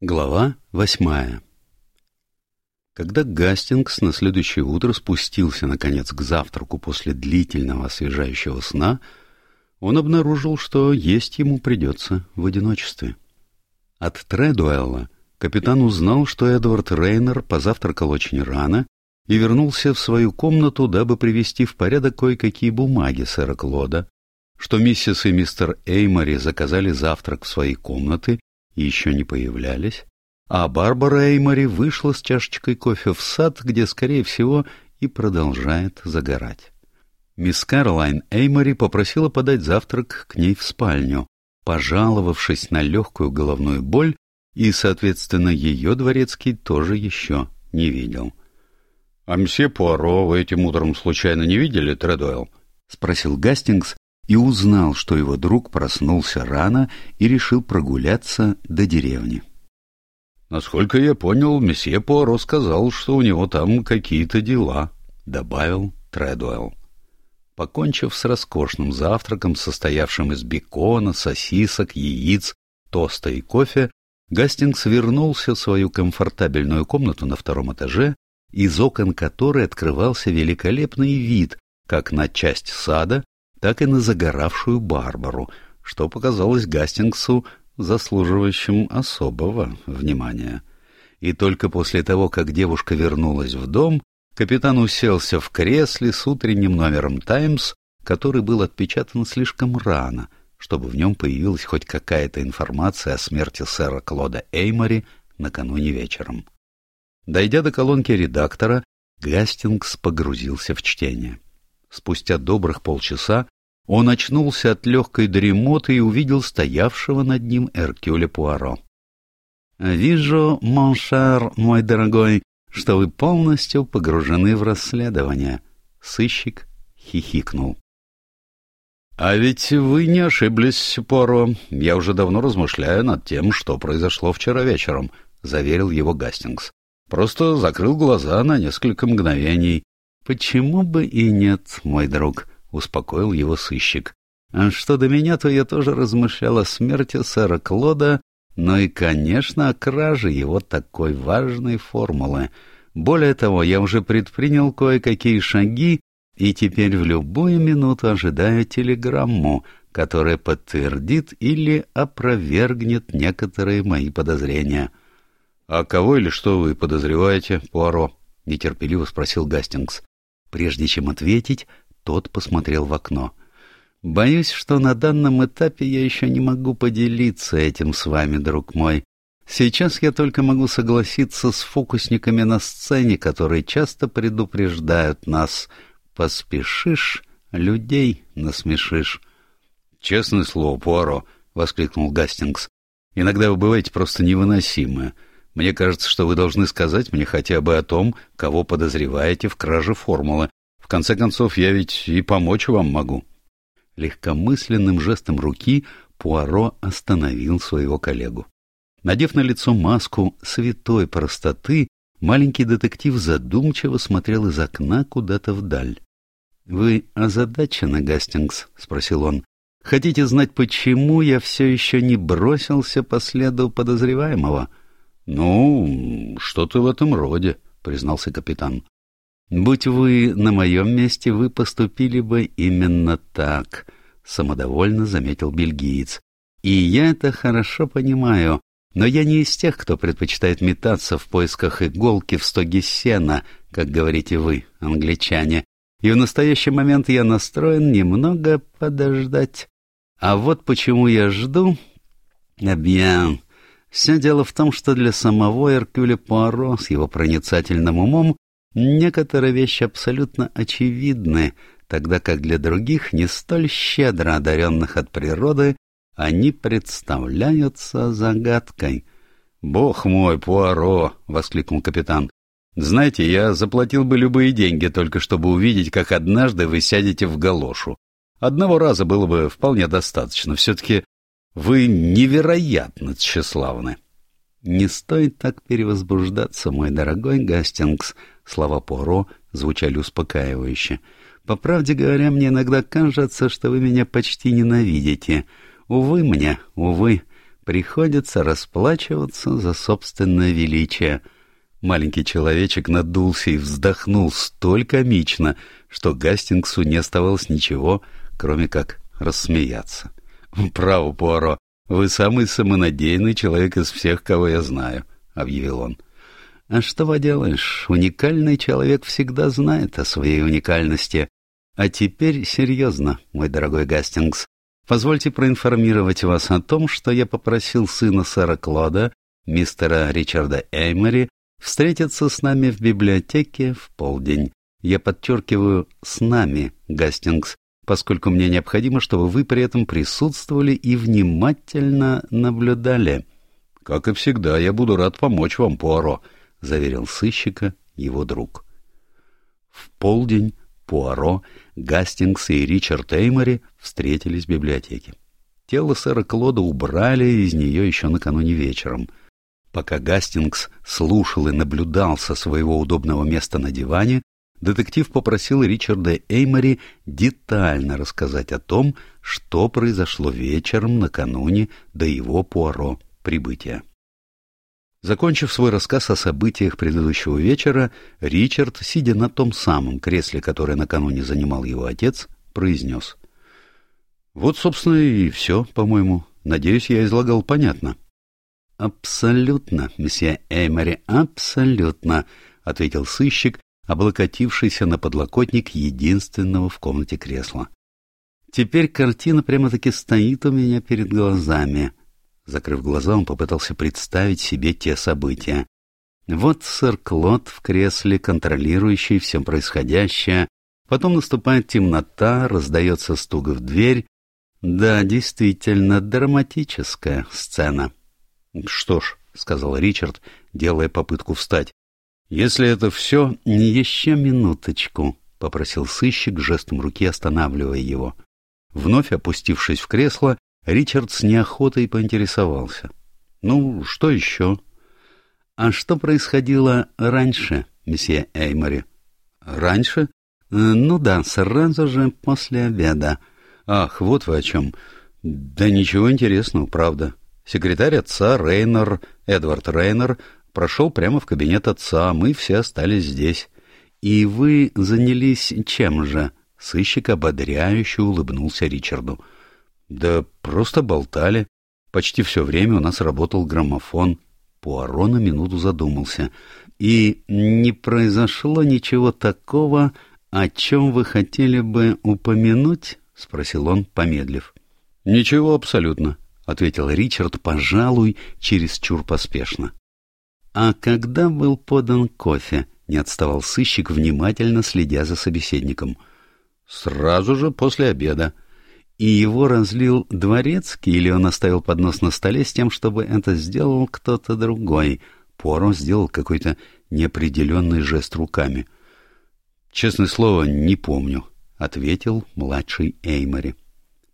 Глава восьмая Когда Гастингс на следующее утро спустился, наконец, к завтраку после длительного освежающего сна, он обнаружил, что есть ему придется в одиночестве. От Тредуэлла капитан узнал, что Эдвард Рейнер позавтракал очень рано и вернулся в свою комнату, дабы привести в порядок кое-какие бумаги сэра Клода, что миссис и мистер Эймори заказали завтрак в свои комнаты еще не появлялись, а Барбара Эймори вышла с чашечкой кофе в сад, где, скорее всего, и продолжает загорать. Мисс Кэролайн Эймори попросила подать завтрак к ней в спальню, пожаловавшись на легкую головную боль, и, соответственно, ее дворецкий тоже еще не видел. — А мсье Пуаро вы этим утром случайно не видели, Тредуэлл? — спросил Гастингс, и узнал, что его друг проснулся рано и решил прогуляться до деревни. «Насколько я понял, месье Пуаро сказал, что у него там какие-то дела», — добавил Тредуэлл. Покончив с роскошным завтраком, состоявшим из бекона, сосисок, яиц, тоста и кофе, Гастингс вернулся в свою комфортабельную комнату на втором этаже, из окон которой открывался великолепный вид как на часть сада, так и на загоравшую Барбару, что показалось Гастингсу заслуживающим особого внимания. И только после того, как девушка вернулась в дом, капитан уселся в кресле с утренним номером «Таймс», который был отпечатан слишком рано, чтобы в нем появилась хоть какая-то информация о смерти сэра Клода Эймори накануне вечером. Дойдя до колонки редактора, Гастингс погрузился в чтение. Спустя добрых полчаса он очнулся от легкой дремоты и увидел стоявшего над ним Эркюля Пуаро. «Вижу, моншер, мой дорогой, что вы полностью погружены в расследование». Сыщик хихикнул. «А ведь вы не ошиблись, Пуаро. Я уже давно размышляю над тем, что произошло вчера вечером», — заверил его Гастингс. «Просто закрыл глаза на несколько мгновений». «Почему бы и нет, мой друг?» Успокоил его сыщик. А что до меня, то я тоже размышлял о смерти сэра Клода, но и, конечно, о краже его такой важной формулы. Более того, я уже предпринял кое-какие шаги и теперь в любую минуту ожидаю телеграмму, которая подтвердит или опровергнет некоторые мои подозрения. — А кого или что вы подозреваете, Пуаро? — нетерпеливо спросил Гастингс. Прежде чем ответить, тот посмотрел в окно. «Боюсь, что на данном этапе я еще не могу поделиться этим с вами, друг мой. Сейчас я только могу согласиться с фокусниками на сцене, которые часто предупреждают нас. Поспешишь, людей насмешишь». «Честное слово, Пуаро», — воскликнул Гастингс. «Иногда вы бываете просто невыносимы. Мне кажется, что вы должны сказать мне хотя бы о том, кого подозреваете в краже формулы, в конце концов, я ведь и помочь вам могу. Легкомысленным жестом руки Пуаро остановил своего коллегу. Надев на лицо маску святой простоты, маленький детектив задумчиво смотрел из окна куда-то вдаль. — Вы озадачены, Гастингс? — спросил он. — Хотите знать, почему я все еще не бросился по следу подозреваемого? — Ну, что-то в этом роде, — признался капитан. Будь вы на моем месте, вы поступили бы именно так, — самодовольно заметил бельгиец. И я это хорошо понимаю, но я не из тех, кто предпочитает метаться в поисках иголки в стоге сена, как говорите вы, англичане. И в настоящий момент я настроен немного подождать. А вот почему я жду... Обьян. Все дело в том, что для самого Эркюля Пуаро с его проницательным умом Некоторые вещи абсолютно очевидны, тогда как для других, не столь щедро одаренных от природы, они представляются загадкой. «Бог мой, Пуаро!» — воскликнул капитан. «Знаете, я заплатил бы любые деньги, только чтобы увидеть, как однажды вы сядете в галошу. Одного раза было бы вполне достаточно. Все-таки вы невероятно тщеславны». «Не стоит так перевозбуждаться, мой дорогой Гастингс», Слова Поро звучали успокаивающе. «По правде говоря, мне иногда кажется, что вы меня почти ненавидите. Увы мне, увы. приходится расплачиваться за собственное величие. Маленький человечек надулся и вздохнул столь комично, что Гастингсу не оставалось ничего, кроме как рассмеяться. «Право, Пуаро, вы самый самонадеянный человек из всех, кого я знаю», — объявил он. «А что поделаешь, уникальный человек всегда знает о своей уникальности. А теперь серьезно, мой дорогой Гастингс. Позвольте проинформировать вас о том, что я попросил сына сэра Клода, мистера Ричарда Эймори, встретиться с нами в библиотеке в полдень. Я подчеркиваю «с нами», Гастингс, поскольку мне необходимо, чтобы вы при этом присутствовали и внимательно наблюдали. — Как и всегда, я буду рад помочь вам, Пуаро, — заверил сыщика его друг. В полдень Пуаро, Гастингс и Ричард Эймори встретились в библиотеке. Тело сэра Клода убрали из нее еще накануне вечером. Пока Гастингс слушал и наблюдал со своего удобного места на диване, детектив попросил Ричарда Эймори детально рассказать о том, что произошло вечером накануне до его Пуаро прибытия. Закончив свой рассказ о событиях предыдущего вечера, Ричард, сидя на том самом кресле, которое накануне занимал его отец, произнес. «Вот, собственно, и все, по-моему. Надеюсь, я излагал понятно». «Абсолютно, месье Эймори, абсолютно», — ответил сыщик, облокотившийся на подлокотник единственного в комнате кресла. «Теперь картина прямо-таки стоит у меня перед глазами». Закрыв глаза, он попытался представить себе те события. Вот сэр Клод в кресле, контролирующий все происходящее. Потом наступает темнота, раздается стук в дверь. Да, действительно, драматическая сцена. — Что ж, — сказал Ричард, делая попытку встать, — если это все... — Еще минуточку, — попросил сыщик жестом руки, останавливая его. Вновь опустившись в кресло, Ричард с неохотой поинтересовался. «Ну, что еще?» «А что происходило раньше, месье Эймори?» «Раньше?» э, «Ну да, сразу же после обеда». «Ах, вот вы о чем. Да ничего интересного, правда. Секретарь отца Рейнер, Эдвард Рейнер, прошел прямо в кабинет отца, мы все остались здесь. И вы занялись чем же?» Сыщик ободряюще улыбнулся Ричарду. Да просто болтали. Почти все время у нас работал граммофон. Пуаро на минуту задумался. И не произошло ничего такого, о чем вы хотели бы упомянуть? — спросил он, помедлив. — Ничего абсолютно, — ответил Ричард, пожалуй, чересчур поспешно. — А когда был подан кофе? — не отставал сыщик, внимательно следя за собеседником. — Сразу же после обеда. — и его разлил дворецкий, или он оставил поднос на столе с тем, чтобы это сделал кто-то другой. Пуаро сделал какой-то неопределенный жест руками. «Честное слово, не помню», — ответил младший Эймори.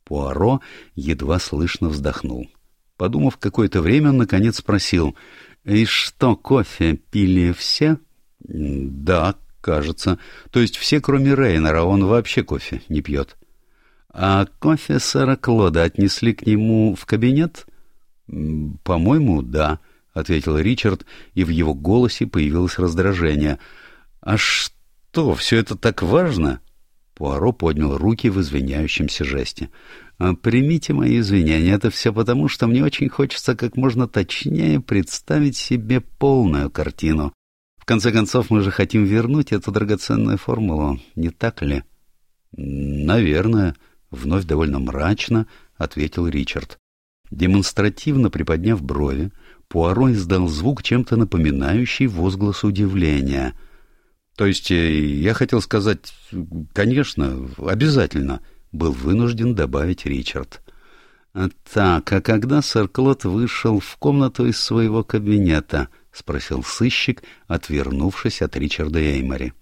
Пуаро едва слышно вздохнул. Подумав какое-то время, он наконец спросил, «И что, кофе пили все?» «Да, кажется. То есть все, кроме Рейнера, он вообще кофе не пьет». А кофе сэра Клода отнесли к нему в кабинет? — По-моему, да, — ответил Ричард, и в его голосе появилось раздражение. — А что, все это так важно? Пуаро поднял руки в извиняющемся жесте. «А — Примите мои извинения, это все потому, что мне очень хочется как можно точнее представить себе полную картину. В конце концов, мы же хотим вернуть эту драгоценную формулу, не так ли? — Наверное, — Вновь довольно мрачно ответил Ричард. Демонстративно приподняв брови, Пуаро издал звук, чем-то напоминающий возглас удивления. «То есть э, я хотел сказать, конечно, обязательно», — был вынужден добавить Ричард. «Так, а когда сэр Клод вышел в комнату из своего кабинета?» — спросил сыщик, отвернувшись от Ричарда Эймори.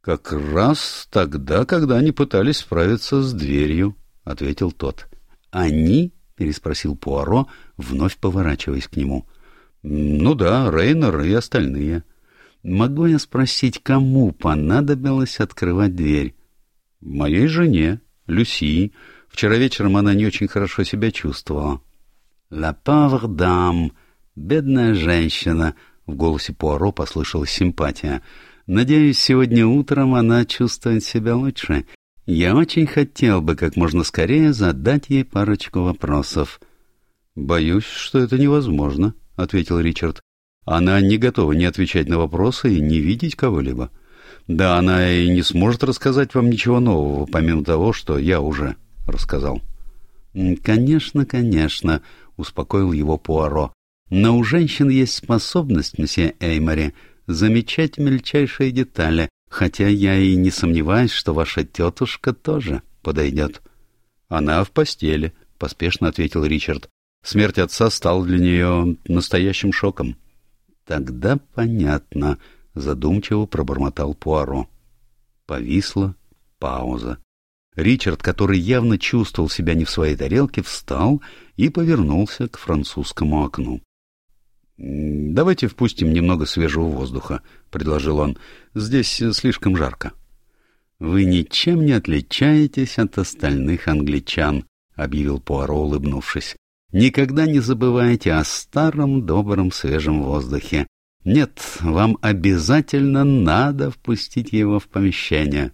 «Как раз тогда, когда они пытались справиться с дверью», — ответил тот. «Они?» — переспросил Пуаро, вновь поворачиваясь к нему. «Ну да, Рейнер и остальные». «Могу я спросить, кому понадобилось открывать дверь?» «Моей жене, Люси. Вчера вечером она не очень хорошо себя чувствовала». «La pauvre dame», «Бедная женщина», — в голосе Пуаро послышалась симпатия. «Надеюсь, сегодня утром она чувствует себя лучше. Я очень хотел бы как можно скорее задать ей парочку вопросов». «Боюсь, что это невозможно», — ответил Ричард. «Она не готова ни отвечать на вопросы и не видеть кого-либо. Да, она и не сможет рассказать вам ничего нового, помимо того, что я уже рассказал». «Конечно, конечно», — успокоил его Пуаро. «Но у женщин есть способность, месье Эймори, замечать мельчайшие детали, хотя я и не сомневаюсь, что ваша тетушка тоже подойдет». «Она в постели», — поспешно ответил Ричард. Смерть отца стала для нее настоящим шоком. «Тогда понятно», — задумчиво пробормотал Пуаро. Повисла пауза. Ричард, который явно чувствовал себя не в своей тарелке, встал и повернулся к французскому окну. «Давайте впустим немного свежего воздуха», — предложил он. «Здесь слишком жарко». «Вы ничем не отличаетесь от остальных англичан», — объявил Пуаро, улыбнувшись. «Никогда не забывайте о старом добром свежем воздухе. Нет, вам обязательно надо впустить его в помещение».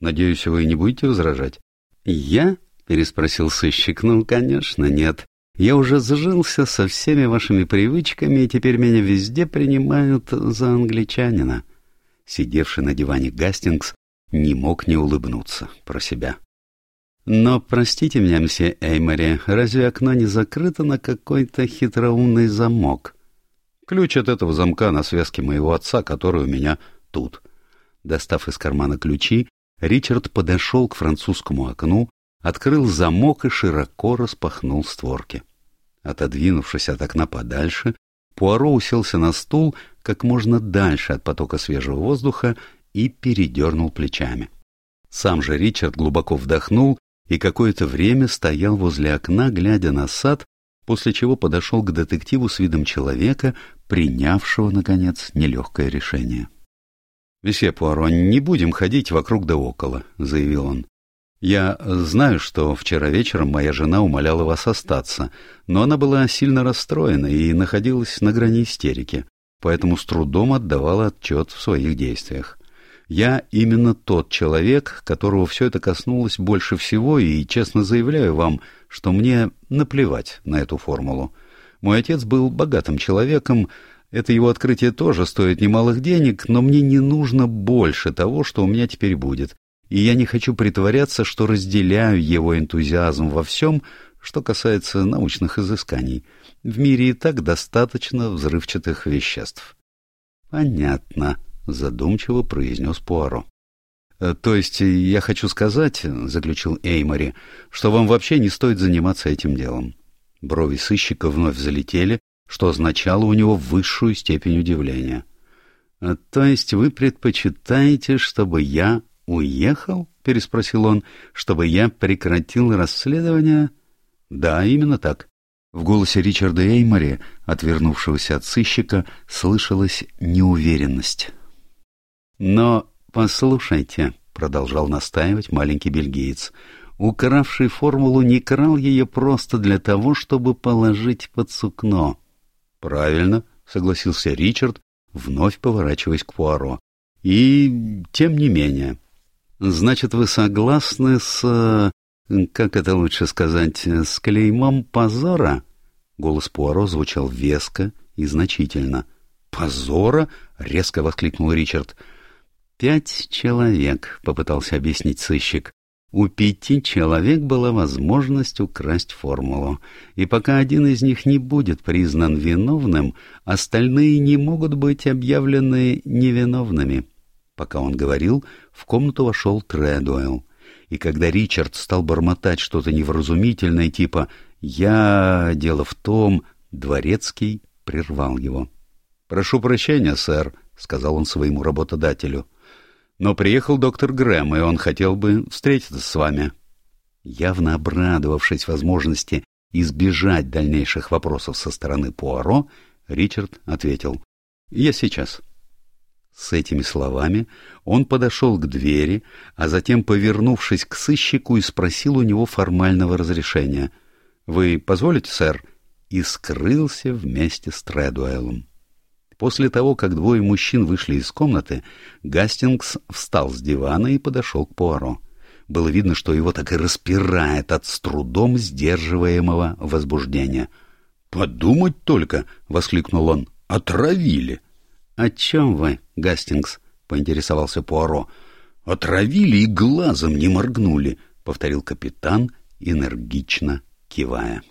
Надеюсь, вы не будете возражать? Я? переспросил сыщик. Ну, конечно, нет. Я уже сжился со всеми вашими привычками, и теперь меня везде принимают за англичанина. Сидевший на диване Гастингс не мог не улыбнуться про себя. Но, простите меня, мсье Эймори, разве окно не закрыто на какой-то хитроумный замок? Ключ от этого замка на связке моего отца, который у меня тут. Достав из кармана ключи, Ричард подошел к французскому окну, открыл замок и широко распахнул створки. Отодвинувшись от окна подальше, Пуаро уселся на стул как можно дальше от потока свежего воздуха и передернул плечами. Сам же Ричард глубоко вдохнул и какое-то время стоял возле окна, глядя на сад, после чего подошел к детективу с видом человека, принявшего, наконец, нелегкое решение. «Месье Пуаро, не будем ходить вокруг да около», — заявил он. «Я знаю, что вчера вечером моя жена умоляла вас остаться, но она была сильно расстроена и находилась на грани истерики, поэтому с трудом отдавала отчет в своих действиях. Я именно тот человек, которого все это коснулось больше всего, и честно заявляю вам, что мне наплевать на эту формулу. Мой отец был богатым человеком, это его открытие тоже стоит немалых денег, но мне не нужно больше того, что у меня теперь будет. И я не хочу притворяться, что разделяю его энтузиазм во всем, что касается научных изысканий. В мире и так достаточно взрывчатых веществ. «Понятно», — задумчиво произнес Пуаро. «Э, «То есть я хочу сказать, — заключил Эймори, — что вам вообще не стоит заниматься этим делом». Брови сыщика вновь залетели, что означало у него высшую степень удивления. «А, «То есть вы предпочитаете, чтобы я уехал?» — переспросил он. «Чтобы я прекратил расследование?» «Да, именно так». В голосе Ричарда Эймори, отвернувшегося от сыщика, слышалась неуверенность. «Но послушайте», — продолжал настаивать маленький бельгиец, — «укравший формулу не крал ее просто для того, чтобы положить под сукно». «Правильно», — согласился Ричард, вновь поворачиваясь к Пуаро. «И тем не менее. Значит, вы согласны с... как это лучше сказать? С клеймом позора?» Голос Пуаро звучал веско и значительно. «Позора?» — резко воскликнул Ричард. «Пять человек», — попытался объяснить сыщик. У пяти человек была возможность украсть формулу, и пока один из них не будет признан виновным, остальные не могут быть объявлены невиновными. Пока он говорил, в комнату вошел Тредуэлл, и когда Ричард стал бормотать что-то невразумительное, типа «Я... дело в том...», Дворецкий прервал его. «Прошу прощения, сэр», — сказал он своему работодателю. Но приехал доктор Грэм, и он хотел бы встретиться с вами. Явно обрадовавшись возможности избежать дальнейших вопросов со стороны Пуаро, Ричард ответил «Я сейчас». С этими словами он подошел к двери, а затем, повернувшись к сыщику, и спросил у него формального разрешения. «Вы позволите, сэр?» и скрылся вместе с Тредуэлом. После того, как двое мужчин вышли из комнаты, Гастингс встал с дивана и подошел к Пуаро. Было видно, что его так и распирает от с трудом сдерживаемого возбуждения. «Подумать только!» — воскликнул он. «Отравили!» «О чем вы, Гастингс?» — поинтересовался Пуаро. «Отравили и глазом не моргнули», — повторил капитан, энергично кивая.